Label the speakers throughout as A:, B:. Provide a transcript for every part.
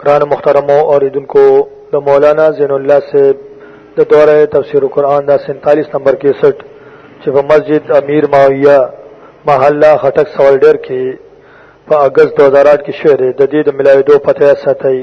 A: قرآن مخترم اور دن کو دا مولانا زین اللہ سے دا دورہ تفسیر قرآن دا سینتالیس نمبر کے سٹ چپ مسجد امیر معاویہ محلہ خٹک سوال
B: ڈیر کی پا اگست دوزار آٹھ کی شعر جدید ملاوی دو پتہ ستائی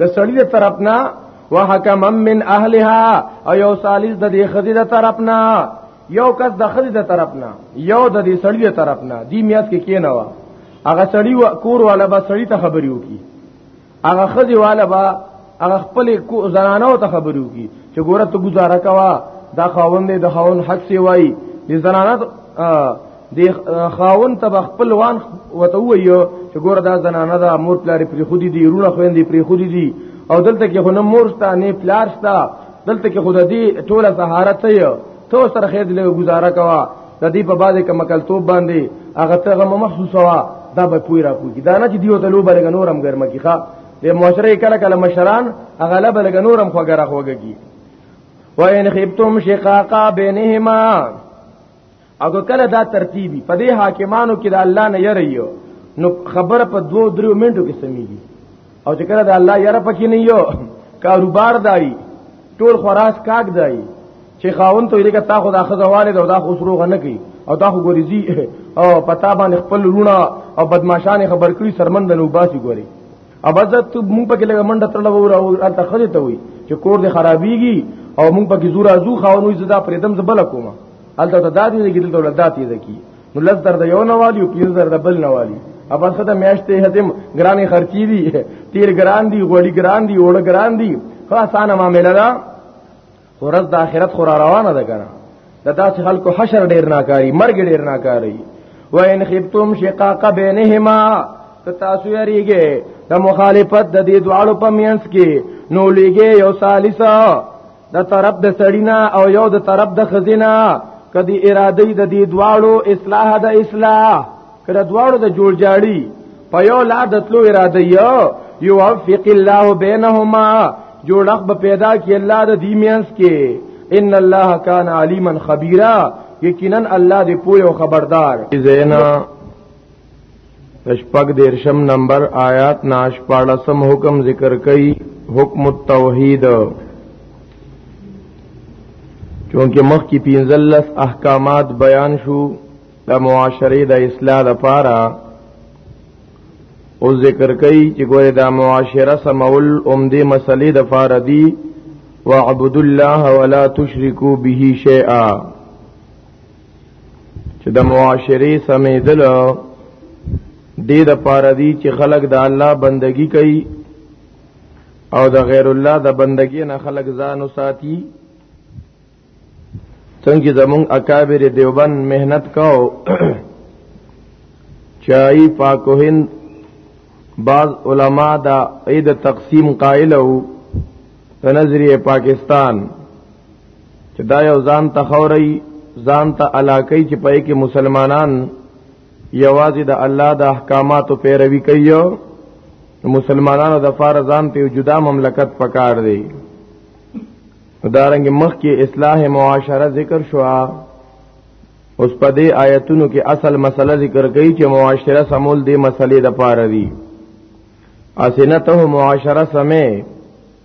B: د سړی د طرفنا وحکم من اهلها او یو ثالث د دې خدي د طرفنا یو کس د خدي د طرفنا یو د دې سړی د طرفنا دی میات کې کی نه وا هغه سړی و کور والا به سړی ته خبري وکي هغه خدي والا به هغه خپل زنانو ته خبري وکي چې ګوره ته گزاره کوا دا خاوند د خاوند حق سی وای د زنانو دی خاون ته خپل وان وته ویو چې ګوره دا زنانه دا مور پلار پری خودي دی رونه خويندې پری خودي دی او دلته کې خونه مور ستا نه پلار ستا دلته کې خود دې ټوله سهارت ته تو سره خیر دې گزاره کوا د دې په باندې کوم کلتوب باندې هغه ته غو محسوس وا دا به پوی را کوی دا نه چې دیو ته لو بلګ نورم ګرمه کی ښا د معاشره کله کله مشران هغه له بلګ نورم خوګره خوګی و ان خفتم شقاقا بینهما او کله دا ترتیبی په دې حاکمانو کې د الله نه یریو نو خبره په دوو درو منټو کې سمېږي او چې کله د الله یره پکې نه یو کاروبار دای ټول خراس کاک دای چې خاون ته لکه تا خدا خزواله دا, دا خو سروغه نه کوي او دا خو ګوريزي او پتا باندې خپل لونه او بدمعشان خبر کړی سرمند نو باسي ګوري ابزت ته مونږ پکې لګه منډه ترل وره او الته خدي ته وي چې کور دې خرابيږي او مونږ پکې زور ازو خاونوي زدا پرېدم زبل کومه الته ته دادی دې کېدل دولت داتې دکی نو لز درد یو نه والی او پیر درد بل نه والی اپس خدای میاشتې هتم ګرانې خرچي دي تیر ګران دي غوړي ګران دي اوړه ګران دي خو اسانه معاملې ده ورځ د آخرت خورا روانه ده کنه د داسې خلکو حشر ډیر ناکاری مرګ ډیر ناکاری و ان خفتم شقاق بینهما تاسو یریږي د مخالفت د دې دواړو په مینس کې نو لګي یو ثالثه د طرف د سړینا او یو د طرف د خزینا کدی اراده د دې دواړو اصلاح د اصلاح کړه دواړو د جوړ جاړي په یو لا دتلو اراده یو یوفق الله بینهما جوړخ به پیدا کی الله د دې مینس کې ان الله کان علیما خبیرا یقینا الله دې پوی او خبردار زینا شپږ دیرشم نمبر آیات ناش پاړسم حکم ذکر کوي حکم التوحید چونکه مخ کی پینزلس احکامات بیان شو د معاشره د اصلاح لپاره او ذکر کوي چې ګوره د معاشره سمول اومدې مسلې د فاره دی واعبدوا الله ولا تشركوا به شيئا چې د معاشري سمیدل دې د پاره دي چې خلک د الله بندگی کوي او د غیر الله د بندگی نه خلک ځان وساتي څنګه زمون اکابر دیوبند مهنت کاو چای پاکوهند بعض علما دا عید تقسیم قائل وو په نظریه پاکستان چې دا یو ځان تخوري ځان ته علاقه چې پې کې مسلمانان یوازې د الله د احکاماتو پیروي کوي مسلمانانو د فارزان ته جدا مملکت پکار دی دارنګ مخ کې اصلاح معاشره ذکر شو اوس په دې آیتونو کې اصل مسله ذکر کړي چې معاشره سمول دې مسلې د پاره دي اسنته معاشره سمې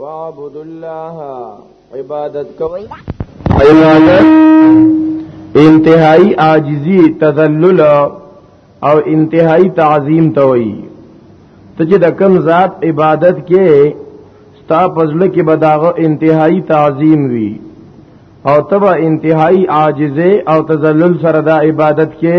B: وعبد الله عبادت کوي عبادت انتهائی عاجزی تذلل او انتهائی تعظیم ته وي ته چې د کم ذات عبادت کې ستا پزله کې بداغه انتهائی تعظیم وي او تبا انتهائی عاجزه او تذلل سره د عبادت کې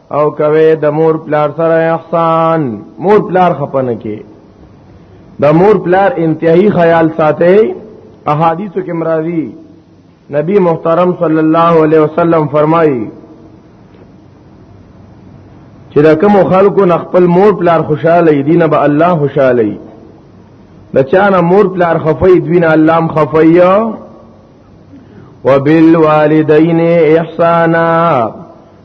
B: او کوي د مور پلار سره احسان مور پلار خپنه کې د مور پلار انتهایی خیال ساتي احادیث کې مرادي نبی محترم صلی الله علیه وسلم فرمایي چې دا کوم خلکو نه خپل مور پلار خوشاله دي نه به الله خوشاله دي د چانه مور پلار خفای دوی نه الله هم خفای وبالوالدین احسانا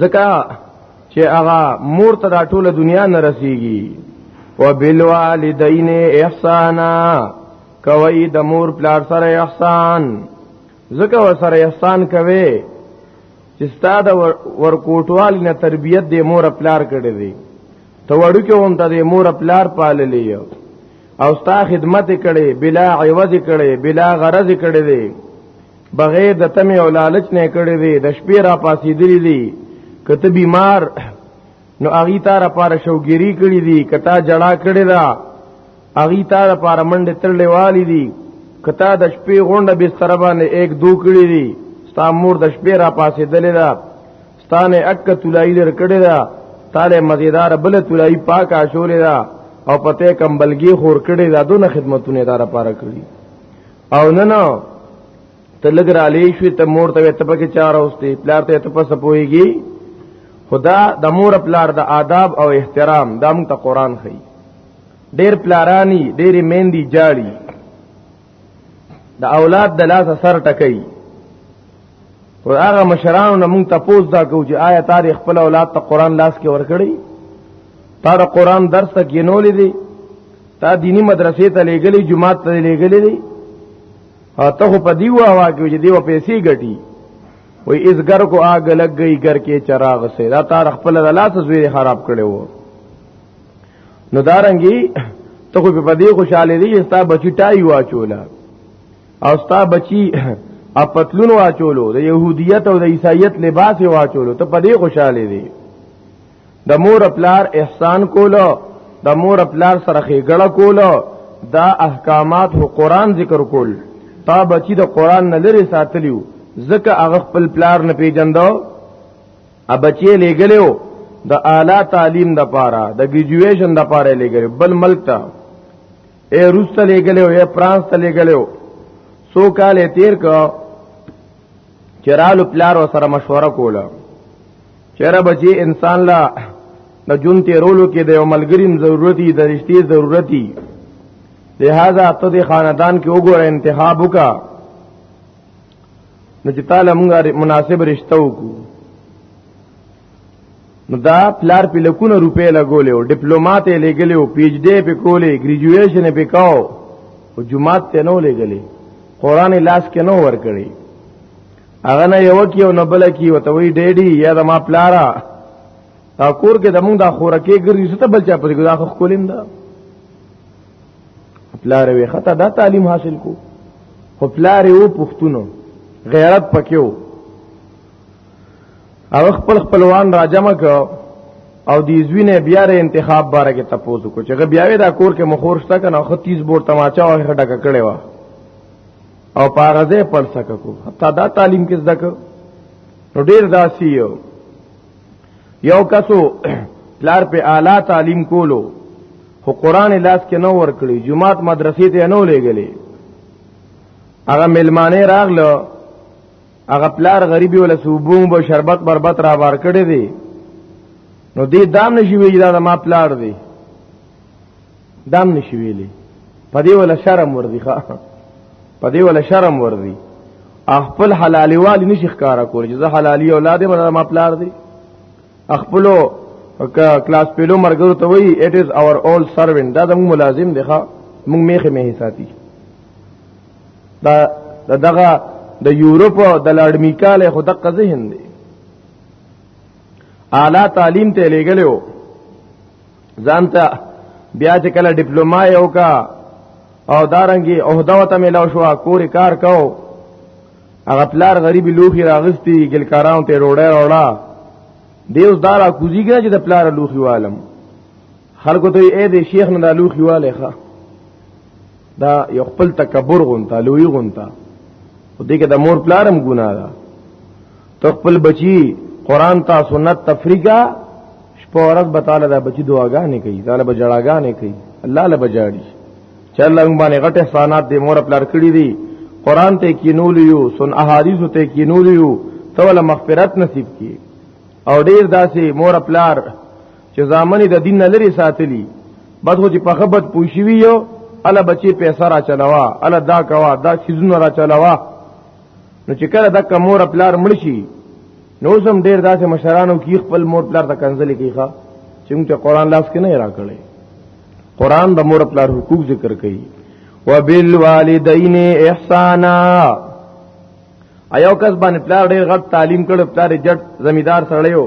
B: زکا چې هغه مور ته دا ټوله دنیا نه رسیږي وبالوالدین احسانا کوي د مور پلار سره احسان زکه ور سره احسان کوي چې ستاد ورکوټوال نه تربيت د مور پلار کړي دي ته وړو کې هم ته د مور پلار پاللې او ستا خدمت کړي بلا عوض کړي بلا غرض کړي دي بغیر د تمه او لالچ نه کړی دی د شپې را پاسې دی دی کته بیمار نو اغي تار پار شوګيري کړی دی کتا جړه کړی دا اغي تار پار منډه تړلې والی دی کتا د شپې غونډه بستر باندې یک دو کړی دی ستا مور د شپې را پاسې دلې دا ستانه اک تلای لر کړی دا تاله مزیدار بل تلای پاک اشولې دا او پته کمبلګي خور کړی دا دونه خدمتونه دار پار کړی او نه نه ته لګ را لې شوې ته مور ته ته پکې چار اوستې پلار ته ته پس پويږي خدا د مور پلار د آداب او احترام دا موږ ته قران خي ډېر پلارانی ډېر مېندي جاړي د اولاد د لاس سر ټکې او هغه مشرانو نه مونږ تاسو دا کو چې آیا تاریخ خپل اولاد ته قران لاس کې ورکړي تا د قران درس ته کینولې دي تا دینی مدرسې ته لېګلې جمعات ته لېګلې دي او ته په دیو هوا کې چې دیو پیسې ګټي وای اس ګر کو آګ لګ گئی ګر کې چراغ سه دا تار خپل د لاس زوی خراب کړي وو نو دارنګي ته په دې خوشاله دي چې تا بچی ټای واچولا او ستا بچی اپتلون واچولو د يهودیت او د عیسایت لباس واچولو ته په دې خوشاله دي د مور خپلار احسان کولو د مور خپلار سره خېګړه کولو دا احکامات هو قران ذکر کول تا بچی د قران نه لري ساتلیو ځکه هغه خپل پلار نه پیجندو ا بچی لګلیو د اعلی تعلیم د پاره د ګریجویشن د پاره لګلیو بل ملک ته اے روس ته لګلو اے فرانس ته لګلو سو کال تیر کو چرالو پلار سره مشوره کوله چیرې بچي انسان لا د جون تیرولو کې د یو ملګریم ضرورتي د رښتې ضرورتي لہذا ته د خاندان کې وګوره انتخاب وکا نو چې تعالی مونږه مناسب رشتہ وکړو نو دا پلار په لکونه روپې لګولې او ډیپلوماټ یې لګلې او پی ایچ ډی په کولې ګریجویشن یې پکاو او جمعات ته نو لګلې قران لاس کې نو ور کړی هغه نه یو کې او نه بل کې او ته وی ډېډي یا د ما پلارا تا کور کې د موږ د خورکې ګرځي ست بل چا پرې ګدا خو کولیم دا پلار وی خطا دا تعلیم حاصل کو خو پلار یو پښتونو غیرت پکې وو او خپل خپلوان راجم کو او د زوینه بیا ر انتخاب باره کې تپوسو کو چې غ بیاوی دا کور کې مخور شته کنه خو 30 بور تماچا او خټه کړي وا او پاغزه پر سکه کو حتی دا تعلیم کې زده کو نو ډیر داسي یو یو کسو پلار په اعلی تعلیم کولو خو قران لاس کې نو ور کړی جمعات مدرسې ته نو لېګلې هغه ملمانه راغله هغه پلار غریبي ول صوبوم به شربت مربت را بار کړی دی نو دې دام نشي ویل دا ما پلار دی دام نشي ویلې په دې ول شرم وردی ښا په دې ول شرم وردی خپل حلالي والی نشي ښکارا کول چې زه حلالي اولاد ما ما پلار دی خپلو کلاس پیلو مرګو ته وی اټ از اور اول سروینټ دا زموږ ملازم دی ښا موږ میخه مه ساتي دا دغه د یورپ او د لړمیکاله خو دغه ذهن دی اعلی تعلیم ته لګلو ځانته بیا چې کله ډیپلوما یو کا او دارنګي عہده وته ملاو شو کور کار کو هغه پلار غریبي لوخي راغستی ګلکاران ته روړې روړا دیوس دارا کوزیږي چې د پلار لوخي عالم خلکو ته اې دې شیخ نه لوخي واله ښه دا یو خپل تکبر غونتا لوی غونتا او دې کې د مور پلارم ګنا ده ته خپل بچی قران ته سنت تفریقا شپه ورځ به تعالی دا بچی دعاګانې کوي تعالی به جړاګانې کوي الله له بجاړي چې الله موږ باندې غټ احسانات دې مور پلار کړی دي قران ته کینول یو سن احادیث ته کینول یو ته ول مغفرت نصیب کی او ډیر داسې مور پلار چې ځامنې د دین نه لري ساتلی بد خو چې په خبرت پوښوي یو الا بچي پیسې را چلاوا الا دا کوا دا سيزونه را چلاوا نو چې کله د کمور پلار مړشي نو زم ډیر داسې مشرانو کې خپل مور پلار ته کنځلې کیخه چې موږ ته قران لاس کې نه را کړی قران د مور پلار حقوق ذکر کوي وبالوالدین احسانا ایو کس باندې پلار ډېر غټ تعلیم کړو پلار جټ زمیدار سړیو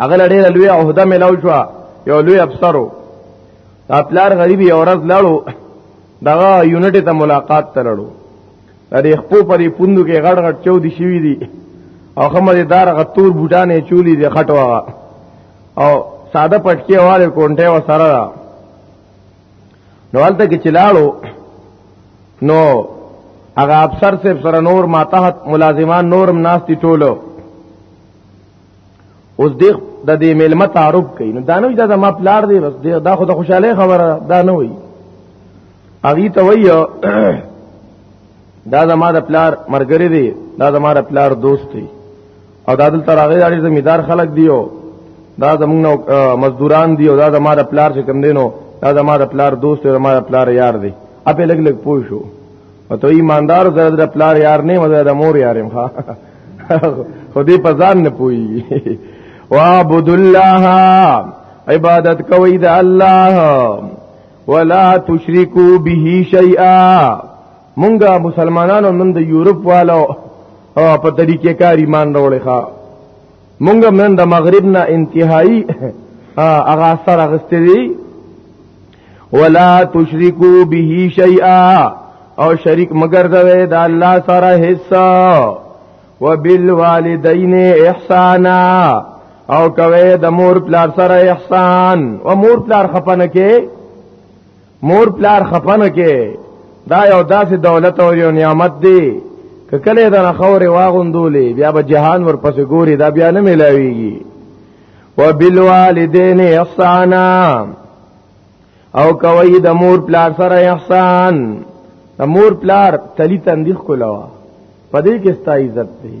B: هغه ډېر لوی عہده ملاو شو یو لوی افسرو پلار غریب یو ورځ لاړو دغه یونټ ته ملاقات ترړو لري خپو پرې پوندو کې غړ غړ چو دي شوی دي او خمره دار غتور بوټانې چولی دي خټوا او ساده پټکی والے کونټه و سره نو هلته کې چلاړو نو هغه افسر صاحب سره نور ما تحت ملازمان نورم ناشتي ټولو اوس دیخ د دې ملما تعارف کوي نو دانوي دا ما پلار دی بس دا خو د خوشاله خبره دا نه وي اغي ته وي دا زما د پلار مرګري دی دا زما د پلار دوست دی او دا دلته راغلي دا زمیدار خلک دیو دا زمونږ مزدوران دی او دا د ماره پلار چې کم دینو دا د ماره پلار دوست دی د ماره پلار یار دی اپه لګ لګ پوه شو او ته ایماندار زره د پلار یار نه مزه د مور یارم ها خو دې په ځان نه پوي وعبد الله عبادت کوي د الله ولا تشرکو به شیئا مونږه مسلمانانو نن د یورپ والو په طریقې کار ایمان راوړې ښا مونږه نن د مغرب نه انتهایی هغه اثر اغستې دي ولا تشرکو به شیئا او شریک مگر دوی د الله سره حصہ وبالوالدین احسانا او کوي د مور پلار سره احسان او مور پلار خپنه کې مور پلار خپنه کې دا یو داسې دولت او یو نعمت دی که کله دا خورې واغوندولې بیا به جهان ورپسې ګوري دا بیا نه ملاويږي وبالوالدین احسانا او کوي د مور پلار سره احسان د مور پلار تلی تندیخ کولاوه پدې کې ستا عزت دی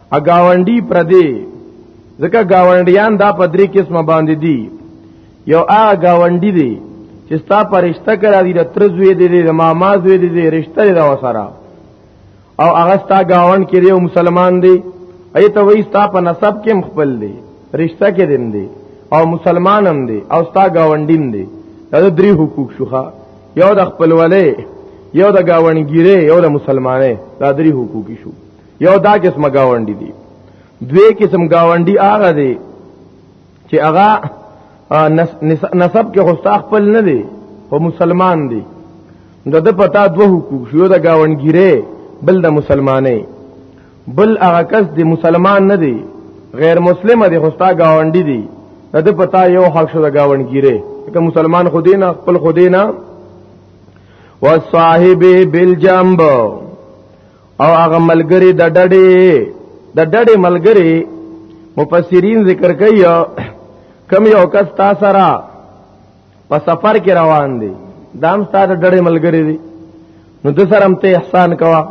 B: ا گاونډي پردي ځکه گاونډیان دا په درې قسمه باندې دي یو ا گاونډي دي چې ستا پرشتہ کرا دي د ترزوی دي د ماما زوی دي د رشتہ دي دا وسره او هغه ستا گاوند کې دی مسلمان دی ایت وای ستا په نسب کې مخبل دی رشتہ کې دین دی او مسلمان هم دی او ستا گاوندین دی دا درې حقوق شوخه یو د خپلولې یو د گاونګیره یو د مسلمانې دا درې حقوق شو یو دا قسم گاونډي دي دوی قسم گاونډي هغه دي چې هغه نسب کې خوستا خپل نه دي او مسلمان دي د د پتا دوه حقوق شو د گاونډګيره بل د مسلمانې بل هغه کس د مسلمان نه دی غیر مسلم دی خوستا گاونډي دی د د پتا یو حق شو د گاونډګيره که مسلمان خودی نه خپل خودی نه وصاحب بالجنب او هغه ملګری د ډډې د ډډې ملګری مفسرین ذکر کوي کم یو کس تا سره په سفر کې روان دي دام ستاره ډړې ملګری دي نو د سره هم ته احسان کوا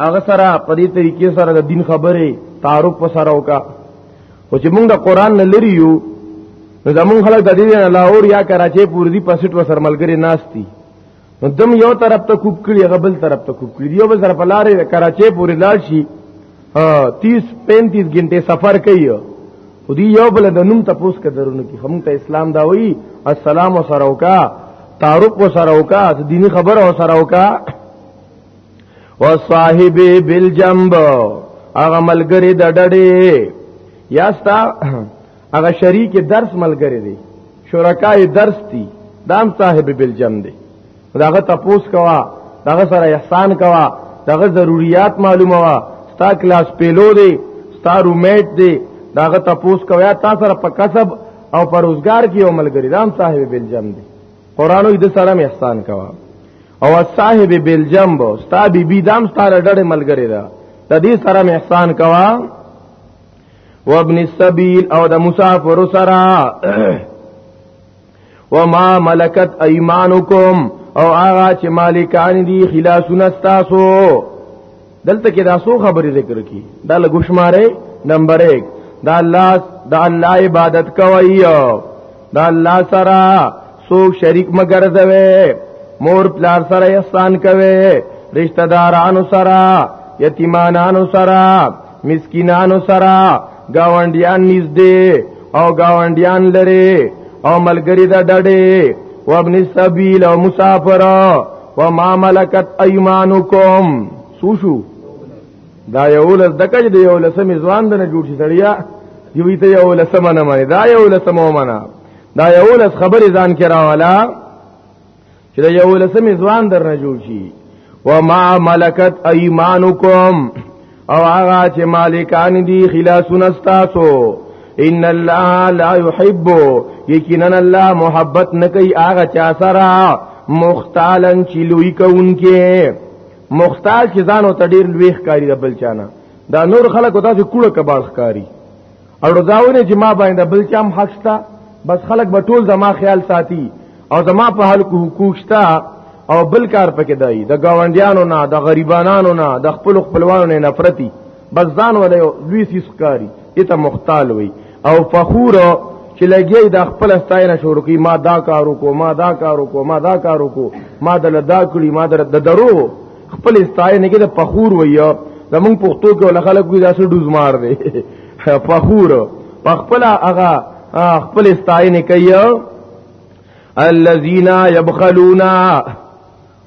B: هغه سره په دې طریقې سره د دین خبره تعارف په سره وکا او چې موږ د قران نه لري یو نو زمون خلک د دې نه لاهور یا کراچي پوری دي پسټ وسر ملګری ناشتي نو دم یو طرف ته کوب کړی هغه بل طرف ته کوب کړی یو بل طرف لارې کراچۍ پورې لاړ شي 30 35 غنټه سفر کوي او دی یو بل د نوم تپوس کدرونه کی هم ته اسلام دا وی السلام سره وکا تعارف سره وکا د دینی خبر او سره وکا وصاحب بالجنب هغه ملګری د ډډې یاستا هغه شریک درس ملګری دی شرکای درس دی دام صاحب بلجم دی داغه تپوس کوا داغه سره احسان کوا داغه ضرورت معلومه وا ستا کلاس پیلو دی ستا رومیټ دی داغه تپوس کوا تا سره په کسب او پر روزګار کې عمل ګری دام صاحب بلجم دی قرانو دې سره احسان کوا او صاحب بلجم بو ستا بی بی دام سره ډړې ملګری دا د دې سره احسان کوا وابن السبيل او د مسافر سره وما ملکت ايمانکم او هغه چې مالکان دي خلاصونه تاسو دلته کې دا سو خبرې ذکر کی دا لګوشماره نمبر 1 دا الله دا الله عبادت کوي دا الله سره سوک شریک مگر زوی مور پلار سره احسان کوي رشتہ دارانو سره یتیمانانو سره مسکینانو سره گاونډیان نږدې او گاونډیان لري او ملګری د ډډې او ابن السبیل او مسافر او ما ملکت ایمانکم سوشو دا یو لس دکج دی یو لسمه ځوان دنه جوړ شي سړیا یوی ته یو لسمه نه مانی دا یو لسمه ومنه دا یولس خبرې ځان کې راواله چې دا یولسمې ځوان درنه جوړ شي وما ملکت ایمانکم او هغه چې مالکان دي خلاصون استاسو ان الله لا يحب یقینا الله محبت نکي هغه چا سره مختالن چې لوی کوونکې مختال چې ځانو تډیر لوی ښکاری د بل چانه دا نور خلک تاسو کوړه کباړ ښکاری اړو داونه چې ما باندې بل چا هم حق شته بس خلک به ټول زما خیال ساتي او زما په حال کو حقوق شته او بل کار پکې دی د گاونډیانو نه د غریبانو نه د خپل خپلوانو نه نفرتي بس ځان ولې لوی سیس کاری اته مختال وي او فخور چې لګي د خپل ستاینه شروع کی ما دا کارو کو ما دا کارو کو ما دا کارو کو ما دل دا کړی ما در د درو خپل استای نه کې د فخور ویا زمونږ پښتو کې ول خلک وی داسې ډوزمار دی فخور خپل هغه خپل استای نه کوي الذين يبخلون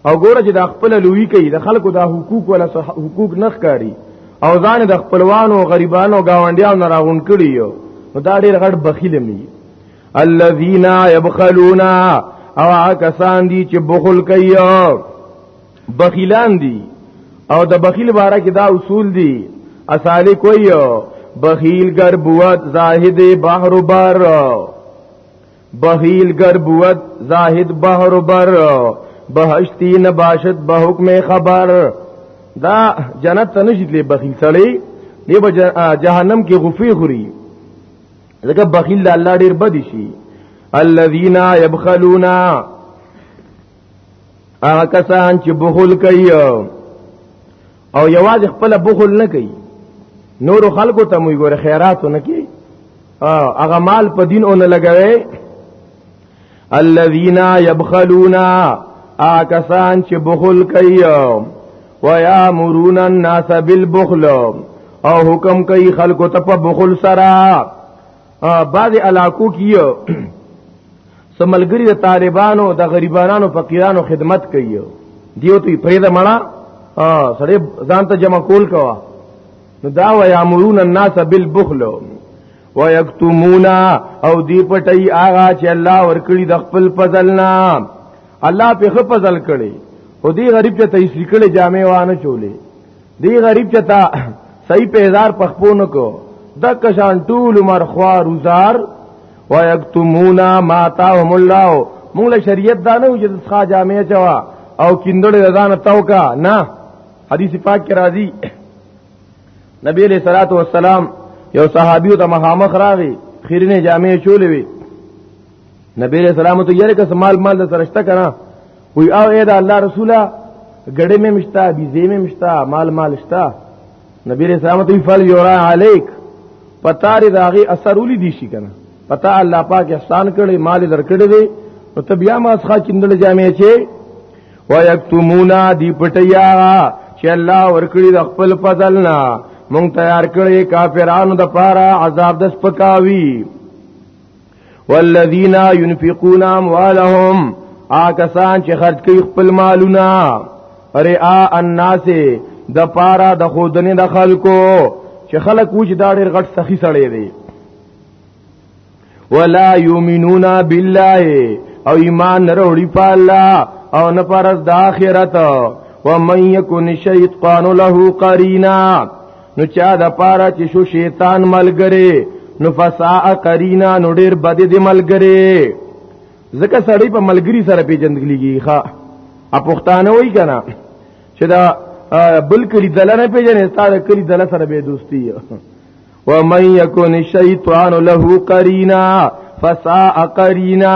B: او ګوره چې د خپل لوی کوي د خلکو د حقوق ولا حقوق نه ښکاری او ځان د خپلوانو غریبانو گاونډیانو نه راغون کړی یو نو دا ډیر غټ بخیل می الذين يبخلون او کسان دي چې بخل کوي بخیلان دي او د بخیل باره کې دا اصول دي اصالي کوي بخیل گر بوت زاهد بحر بر بخیل گر بوت زاهد بحر بر بهشتی نباشت به حکم خبر دا جنت ته نشي تللی بخیل سړی دی به جهنم کې غفی خوري ځکه بخیل الله ډیر بد شي الذين يبخلون هغه کسان چې بخل کوي او یواز خپل بخل نه کوي نور خلکو ته موږ ګوره خیرات نه کوي هغه مال په دین اون لګوي الذين يبخلون آکسان چې بخل کوي ويامرون الناس بالبخل او حکم کوي خلکو ته په بخل سره بعض علاقو کې سملګری د طالبانو د غریبانو فقیرانو خدمت کوي دیو ته پرېدا مړه سړی ځان ته جمع کول کوا نو دا و یامرون الناس بالبخل و یکتمون او دی پټي آغا چې الله ورکړي د خپل فضل نه الله په خپل فضل کړي او دی غریب ته تیسری کړي جامې وانه چولې دی غریب چتا صحیح په هزار پخپونو کو د کشان ټول عمر خوار وزار ويكتمونا ما تاهم الله موږ له شریعت دا نه چې ښا جامع چوا او کیندړ ځان توکا نه حدیث پاک کې راځي نبی علیہ الصلوۃ والسلام یو صحابیو ته مخامخ راغی خیرنه جامع چولې وی نبی علیہ السلام ته یې کس مال مال سرشته کنا وی او اې دا الله رسوله ګړې مې مشتا بيزې مې مشتا مال مال شتا نبی علیہ السلام ته فل یورا علیک پتا ری داغي اثر ولې دي شي کنه پتا الله پاک احسان کړي مال درکړي دی نو ته بیا ما څخه چندل جامې چې ويكتمونا دی پټیا چې الله ورکړي د خپل فضل نه مونږ تیار کړي کافرانو د پاره عذاب د سپکاوي والذین ينفقون اموالهم آکسان چې خرج کوي خپل مالونه رعا الناس د پارا د خودنې د خلکو چې خلک وچ دا ډېر غټ سخی سړی دی ولا یؤمنون بالله او ایمان نه وروړي په الله او نه پرز د آخرت و من یکن شیطان له قرینا نو چا د پاره چې شو شیطان ملګری نو فساء قرینا نو ډیر بد دی ملګری ځکه سړی په ملګری سره پیژندګلیږي ښا اپښتانه وای کنه چې دا بل کلی دله نه پیژنې ستاره کلی دله سره به دوستی و من یکون الشیطان له قرینا فساء قرینا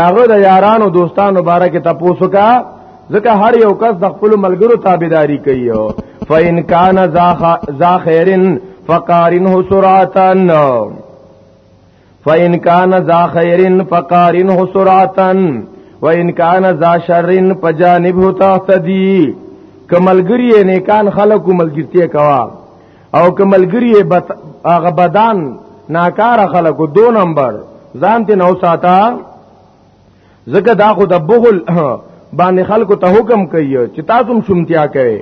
B: داغه د یارانو دوستانو باره کې تاسو کا ځکه هر یو کس د خپل ملګرو تابعداري کوي فإن کان ذا خیرن فقارنه سرعتن فإن کان ذا خیرن فقارنه سرعتن وإن کان ذا شرن فجانبه تهتدي کملګری نیکان خلقو ملګرتیا کوا او کملګری بت هغه بدان ناکار خلکو دو نمبر ځان ته نو ساته زکه دا خو د بغل باندې خلکو ته حکم کوي چې تاسو هم شومتیا کوي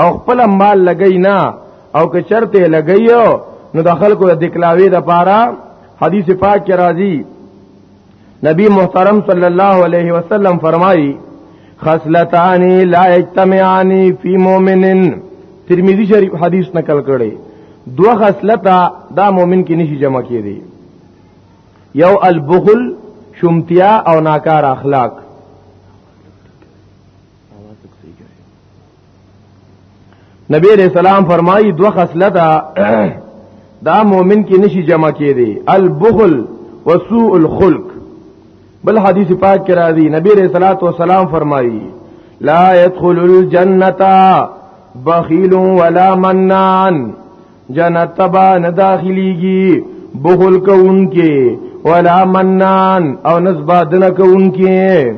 B: او خپل مال لګی نه او که چرته لګی نو د خلکو د دکلاوی د پاره حدیث پاک کې راځي نبی محترم صلی الله علیه وسلم فرمایي خصلتان لا اجتمعان فی مؤمن ترمذی شریف حدیث نقل کړي دو خصلتا دا مؤمن کې نشي جمع کیږي یو البخل شمتیا او ناکار اخلاق نبی علیہ السلام فرمایي دوه خصلته دا مؤمن کې نشي جمع کېدی البخل وسوء الخلق بل حدیث پاک کې راځي نبی علیہ الصلوۃ والسلام فرمایي لا يدخل الجنه بخیل ولا منان جنت تبا نه داخليږي بخل کوونکې ولا منان او نسبا دل کوونکې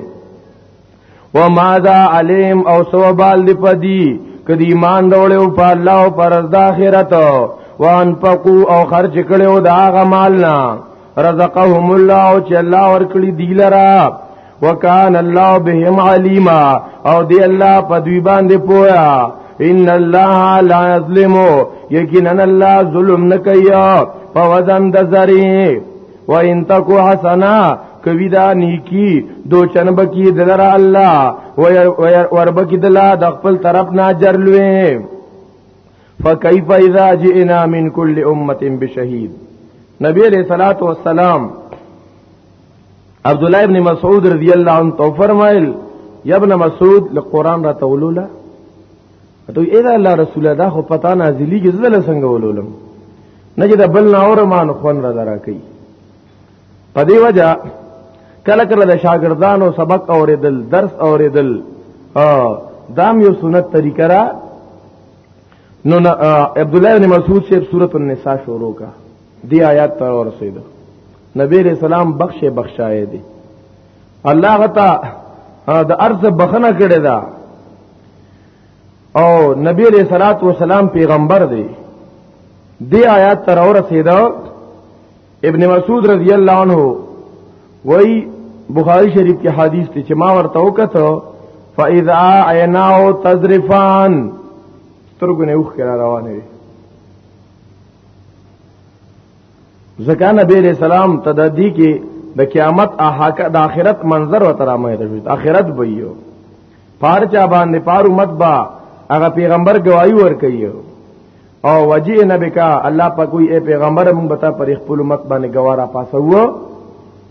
B: وماذا علیم او سوبال دی پدی کدی ایمان راوړ او په الله او پر د اخرت وانفقوا او خرج کړو دا غمالنا رزقهم الله او چې الله ورکړي دی لرا وکان الله بهم علیما او دی الله په دوی باندې پویا ان الله لا یظلم یقینا الله ظلم نکیا په وزن د ذری و ان تکو حسنا کوي دا نیکی دو چنب کی دلر الله ورب کی دلا د خپل طرف نه جرلوي فكيف اذا جئنا من كل امه بشهيد نبی علیہ الصلوۃ والسلام عبد الله ابن مسعود رضی الله عنه تو فرمایل یا ابن مسعود لقران را تولولا ته اې دا الله رسول دا خو پتا نازلی کې زله څنګه ولولم نه چې دا بل نه اور مان خوان را درا کوي په دی وجہ کله کله د شاګردانو سبق اوریدل درس اوریدل دام یو سنت طریقه را نو عبد الله بن مسعود شیخ سورۃ النساء شروع کا دی آیات ته ورسید نبی رسول الله بخش بخشای دی الله غتا د ارض بخنه کړی دا او نبی علیہ الصلات والسلام پیغمبر دی دی آیات تر اور سیدا ابن مسعود رضی اللہ عنہ وای بخاری شریف کی حدیث ته چې ما ورته وکړه فاذا عیناو تذرفان سترګونه اوخ کرا روانه وي ځکه نبی علیہ السلام تدادی کې د قیامت احاکه د آخرت منظر و ترامه ته شو آخرت به یو پار چا باندې پار امت با هغه پیغمبر گواہی ور کوي او وجی نبی کا الله په کوئی اے پیغمبر موږ بتا پر خپل امت باندې گوارا پاسو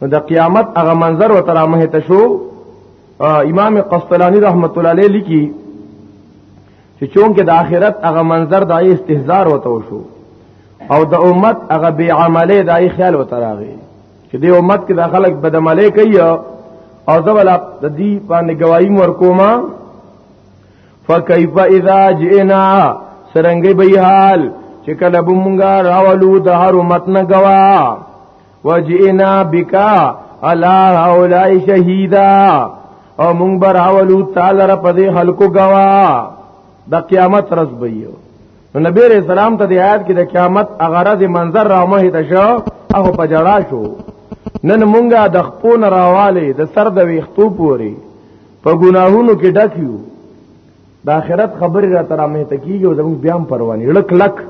B: نو د قیامت هغه منظر و ترامه ته شو امام قسطلانی رحمت الله علیه لیکي چې چونکه د آخرت هغه منظر د استهزار وته شو او د امت هغه بی عمله د خیال وته راغی چې د امت کې د خلک بدعمله کوي او زبل د دې باندې گواہی مور کوما فكيف اذا جئنا سرنګي به حال چې کله بمونګه راولو د هر امت نه گواه وجئنا بکا علا هؤلاء شهیدا او مونږ براولو تعالی را پدې خلکو گوا د قیامت رز بېو نو نبی رسول سلام ته د آیات کې د قیامت اغرض منظر را مه ته شو هغه پجړا شو نن مونږه د خپون راواله د سر د ویختو پوري په ګناهونو کې ډکیو د آخرت خبره را ترامه ته کیږي او زموږ بیا هم پروانه لک لک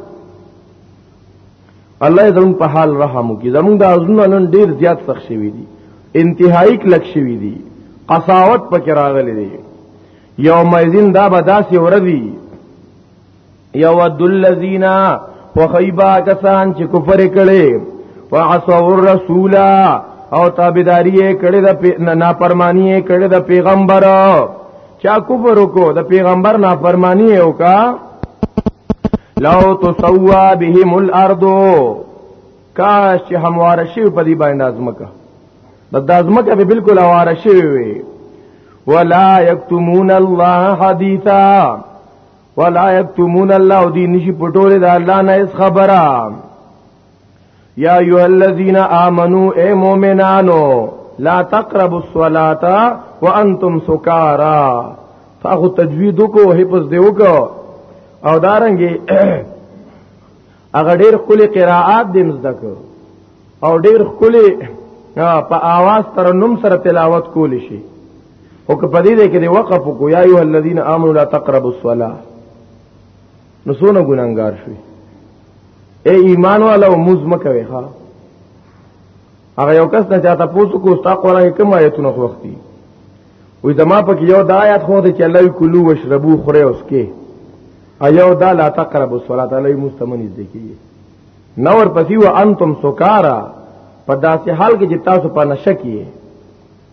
B: الله زمون په حال رحم وکي زمون د ازونه نن ډیر زیات سخت شوی دي انتهایی کلک شوی دي قساوت پکې راغلي دي یوم یذین دا به داسې وردی یود الذین وخیبا کسان چې کفر کړي وعصوا الرسول او تابعداري کړي د نافرمانی کړي د پیغمبر چا کفر کو د پیغمبر نافرمانی وکا لو تسوا بهم الارض کاش چې هموار شي په دې باندې ازمکه د دازمکه به بالکل اوار شي وي ولا یکتمون الله حدیثا ولا یکتمون الله دین شي پټوله د الله نه اس خبره یا ایها الذین آمنو اے مومنانو لا تقربوا الصلاة وانتم سکارا تاخو تجوید کو حفظ دیو کو او دارنګي هغه ډیر خولي قراءات دې مزده کو او ډیر خولي په आवाज تر نوم سره تلاوت کول شي او که پدې دې کې وقف کو یا ایه الذین آمنوا لا تقربوا الصلاة نو سونه ګناګار شوي اے ایمان والا موز مکوي ها هغه یو کس نه چاته پوسو کو ستا قران کوم آیتونه وختي وې زما په یو د آیات خو ته چې الله یې کلو وشربو خره اوس کې ایو دا لا تقرب الصلاه علی مستمن ذکی نو ور پسی و انتم سکارا په داسې حال کې چې تاسو په نشه کې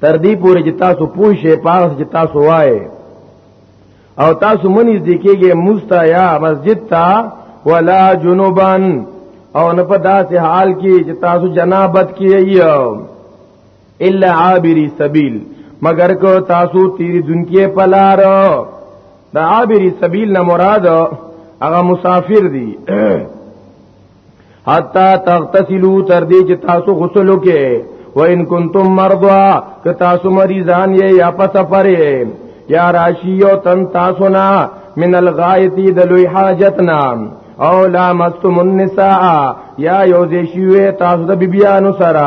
B: تر دې پورې چې تاسو پوه شئ پاس چې تاسو وایې او تاسو منځ دې کېږي مستیا مسجد تا ولا جنوبان او نه په داسې حال کې چې تاسو جنابت کیږي الا عابری سبیل مگر کو تاسو تیری دنکیه پلار دا عابری سبیل نه مراد هغه مسافر دي حتا تغتسلوا تر دې چې تاسو غسل وکې و ان کنتم مرضا که تاسو مریضان یې یا په سفر یې یا راشی او تن تاسو نه من الغایتی د لوی حاجت نه او لا مستم النساء یا یوزې شوی تاسو د بیبیانو سره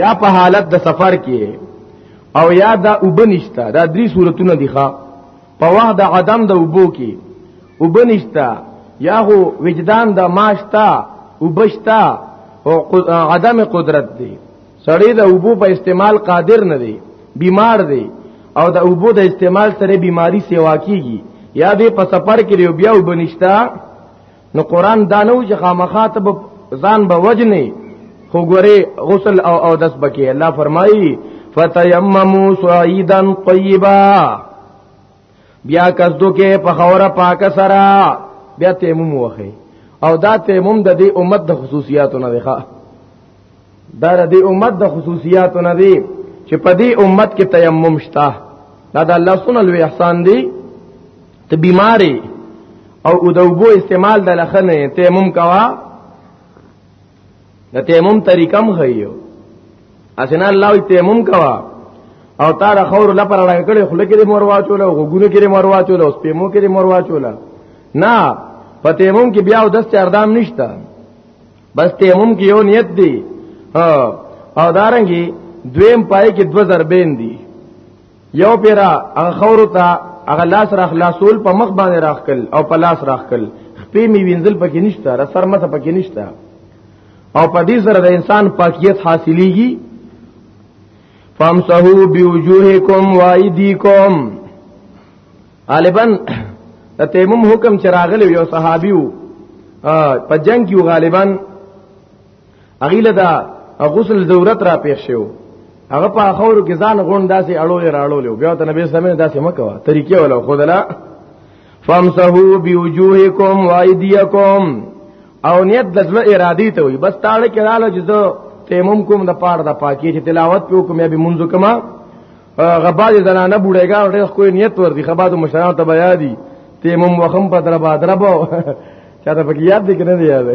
B: یا په حالت د سفر کې او یا دا وبنشتا دا درې صورتونه دي ښا په واه د عدم د وبو کې وبنشتا یا هو وجدان د ماشتا وبشتا او عدم قدرت دی سړی د وبو په استعمال قادر نه دی بیمار دی او د وبو د استعمال سره بیماری سیوا کیږي یا دې په سفر کې بیا وبنشتا نو قران دانو چې خامخا ته ځان به وجنی خو ګوره غسل او او دس بکی الله فرمایي فتیمموا صعیدا طیبا بیا کسدو کې په خوره پاک سره بیا تیمم وخی او دا تیمم د دې امت د خصوصیاتو نه دی ښه دا د امت د خصوصیات نه دی چې په دې امت کې تیمم شته دا د الله سن لوی احسان دی ته بیماری او ادوبو استعمال د لخنه تیمم کوا د تیمم طریقم غيو اسنه الله تیمم کوا او تا د خور لپر لګ کړي خله کې مور واچول او غوګونه کې مور واچول او سپېمو کې مور واچول نه پتیمم کې بیا د استردام نشته بس تیمم کې یو نیت دی او دارنګي دویم پای کې دو ضربین دي یو پیرا هغه خور ته هغه لاس را خلاصول په مخ باندې راخکل او په لاس راخکل خپې می وینځل پکې نشته را سر مته پکې نشته او په دې سره د انسان پاکیت حاصلېږي فامسحو بوجوهکم وایدیکم غالبا د تیمم حکم چراغلی یو صحابي وو په جنگ کې غالبا اغیله دا غسل ضرورت را پیښ شو هغه په خورو کې ځان غون داسې اړول راړول بیا ته نبی سمې داسې مکوه طریقې ولا خدلا فامسحو بوجوهکم وایدیکم او نیت د ځل ارادي ته وي بس تاړه کې رااله چې تیمم کوم د پاره د پاکي چې تلاوت په کوم یا به منځ کما غباد زنانه بوډېګا ډېر خو نیت ور دي خبادو مشران ته بیا دي تیمم وخم په دربا دربو چاته پکې یاد دي کنه یاد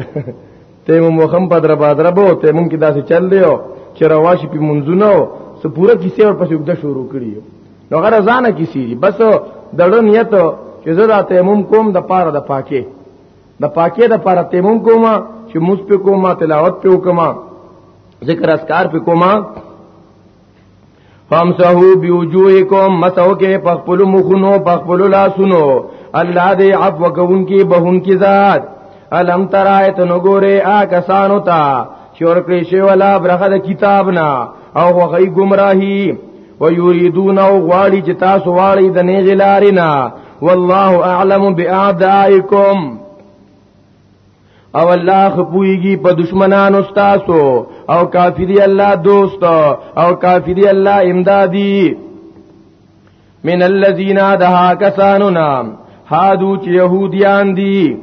B: تیمم وخم په دربا دربو تیمم کې داسې چل دی او چې رواشي په منځونه او سه پوره کیسه ور پسې وګد شروع کړی نو غره ځانه کیسه دي بس دړو نیت چې زه دا تیمم کوم د پاره د پاکه د پاکه د پاره تیمم کوم چې موږ په کومه تلاوت په کومه ذکر اسکار په کومه فامسحو بوجوهکم مسو کې پخپل مخونو پخپل لاسونو الله دې عفو کوون کې بهون کې ذات الم ترایت نګوره آ کسانو ته شور کړی شی ولا برخه د کتاب نه او هغه گمراهي ويريدون او غواړي چې تاسو واړی د نه غلارینا والله اعلم باعدائکم او الله خپويږي په دشمنانو تاسو او کافری الله دوست او کافری الله امدادي من الذين دها کسانو نام هادو چې يهوديان دي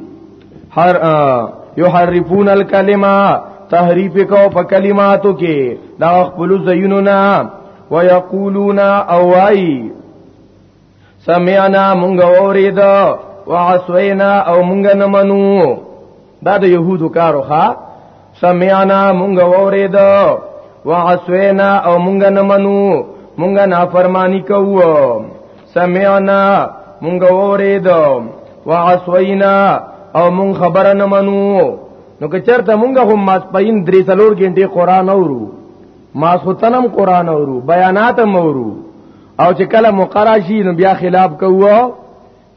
B: هر يحرفون الكلمه تحریف کو په کلماتو کې دا خپل زینونه ويقولون اوای سمعنا مونږ اورید وعصینا او مونږ نه منو دا د يهودو کارو ښا سمعنا مونږ اورید وعصینا او مونږ نه منو مونږ نافرمانی کوو سمعنا مونږ اورید وعصینا او مونږ خبره نه منو نو که چرته مونږ هم مات پاین درې څلور غنټې قران اورو ما سوتنم قران اورو بیانات مورو او چې کله مقرا شي نو بیا خلاف کوو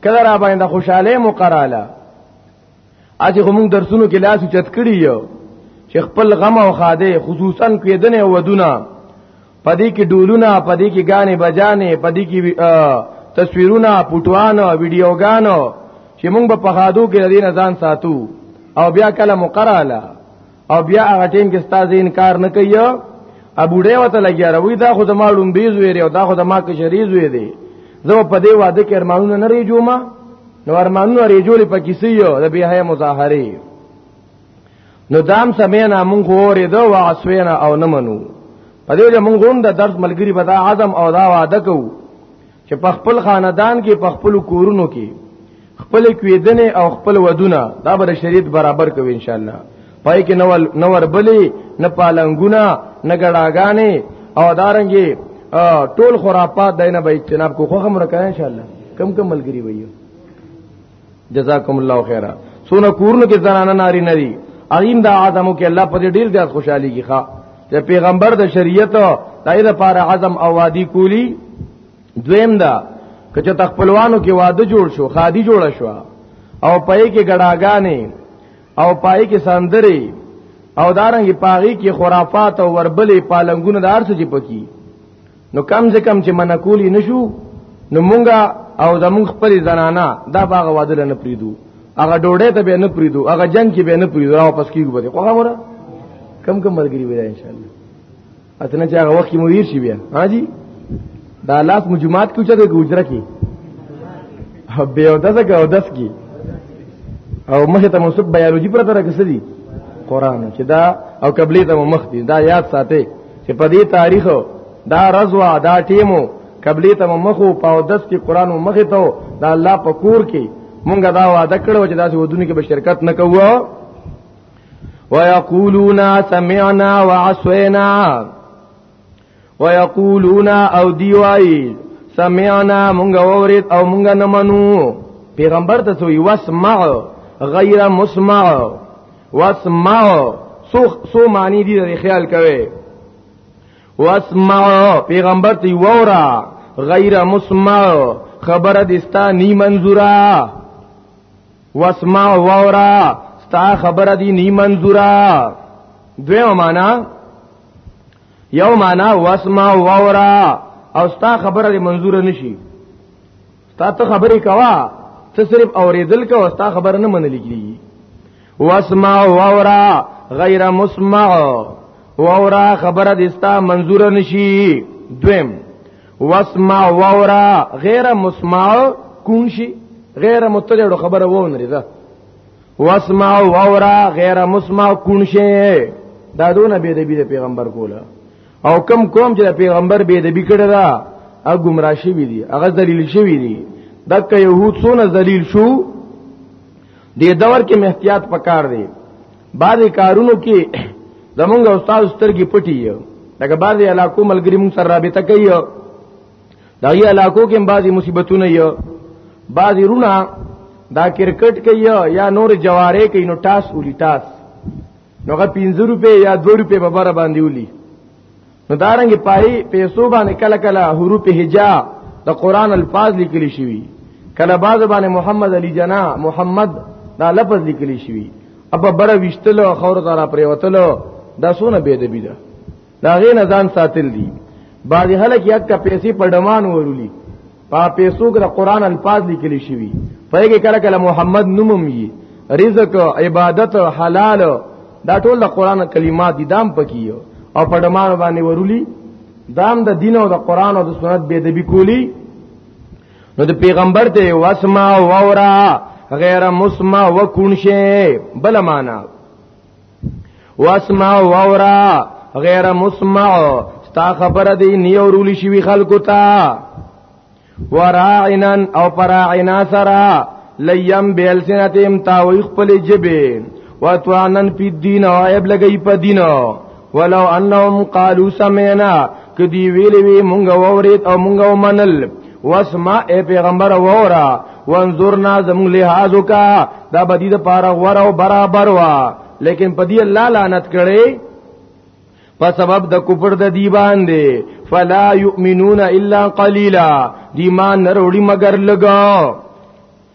B: کله را باندې خوشاله مقراله اځه کوم درسونو کې لاس چت کړی یو چې خپل غم او خاده خصوصا کېدنه ودونه پدې کې ډولونه پدې کې غانې بجانې پدې کې تصویرونه پټوانو ویډیوګانو چې موږ په خادو کې د دې نه ځان ساتو او بیا کله مقراله او بیا هغه ټیم کې ستاسو انکار نه کوي ابو ډې وته لګیا روي دا خو د ما لومبي زوی دی او دا خو د ما کشري زوی دی زه په دې واده کې ارمانونه نه ریجو ما نو ارمانونه ریجول په کیسې یو د بیا هي مظاهره نو دام سمینا مونږ اورې دو واسوینا او نه منو په دې مونږ هم د درس ملګری په دا عزم او دا وعده کوو چې په خپل خاندان کې په خپل کورونو کې خپل کویدنه او خپل ودونه دا به شریعت برابر کوي ان شاء الله پای کې نو نور بلی نه پالنګونه نه ګړاګانې او دارنګي ټول خرافات دینه به اجتناب کو خو هم رکای ان شاء الله کم کم ملګری وي جزاکم الله خیرا سونه کورن کې زنانه ناری نه دي اغیم دا اعظمو کې الله په دې ډیر زیات خوشحالي کیخه چې پیغمبر د شریعت دایره لپاره عزم او وادي کولی دویم دا کچه تخپلوانو کې واده جوړ شو خادي جوړ شو او پای کې ګډاګانې او پای کې سندري او دارنګي پاغي کې خرافات او وربلې پالنګونه دار څه چې پکی نو کم سے کم چې منکولی نشو نو مونږه او زمون خپل زنانا دا باغ واده نه پریدو هغه ډوډۍ ته به نه پریدو هغه جنگ کې به نه پریدو راو پس کیږي به خو هغه کم کم مرګري وي ان شاء الله اتنه چې هغه وخت کې مویر شي بیا ها جی دا لاس مجمعات کې چته ګوجره کې به او داسه کې او داس کې او مخه ته منسوب بیولوژي پر تر کې سدي قران چې دا او قبلي ته مخ دي دا یاد ساتي چې په دې تاریخ دا رضوا دا ټیمو قبلي ته مخو په او داس کې قران مخه ته دا الله پکور کې مونږه دا وعده کړو چې دا سې ودونی کې به شرکت نکوو ويقولون سمعنا وعصينا ويقولون او دی وای سمعنا مونږ اورید او مونږ نه منو پیغمبر ته سوی واسمع غیر مسمع واسمع سو سو معنی دی د خیال کوي واسمع پیغمبر ته وورا غیر مسمع خبره دستا نی منظوره واسمع وورا ستا خبره دی نی منظورا دویو معنا یو معنا واسمع وورا او ستا خبره دی منظور نشي ستا ته خبرې کوا ته صرف اوریدل کا او ستا خبره نه منل کیږي واسمع وورا غیر مسمع وورا خبره دستا منظور نشي دویم واسمع وورا غیر مسمع کون شي غیر متجړو خبره وو نه ده واسمع وورا غیر مسمع کون شي دا دونه به د پیغمبر کوله او کم کوم چې پیغمبر به د بی کړه دا ا گمراه شي وی دي هغه ذلیل شي وی دي دک يهود سونه ذلیل شو دې دور کې محتیاط پکار دی بعضی کارونو کې زمونږ استاد سترګې پټي یو لکه بعضی علاقو ملګری مون سره رابطه کوي دا یي علاقو کې بعضی مصیبتونه یو بعضی رونه دا کرکټ کوي یا نور جواره کوي نو ټاس ولي ټاس نوغه 50 روپے یا 2 روپے په بار باندې ولي نو دارنګ پای پیسو باندې کله کله حروف هجا د قران الفاظ لیکل شوی کله باز باندې محمد علی جنا محمد دا لفظ لیکل شوی ابا بره وشتلو خور تعالی پریوتلو دا سونه بے دبی ده دا غي نزان ساتل دي بعضی هله کې اکه پیسې په ډمان ورولي په پیسو کې د قران الفاظ لیکل شوی په کې کله کله محمد نومم یي رزق عبادت حلال دا ټول د قران کلمات دي دام پکې او په دمانو باندې ورولي دام د دا دین او د قران او د سنت به د بکولی نو د پیغمبر ته واسما وورا غیر مسما وکونشه بل معنا واسمع واورا غیر مسمع ستا خبره دی نیو رولی شوی خلکو تا وراعنا او پراعنا سرا لیم بیلسنتیم تاوی خپل جبه وتوانن پی دین او عیب لګی په دینو ولو انهم قالوا سمعنا کدی ویلی وی مونږ وورید او مونږ ومنل واسمع اے پیغمبر وورا وانظرنا زمون لحاظو کا دا بدی د پاره غور او برابر وا لیکن پدی الله لعنت کړي په سبب د کفر د دی باندې فلا یؤمنون الا قلیلا دی مان نروړي مگر لګاو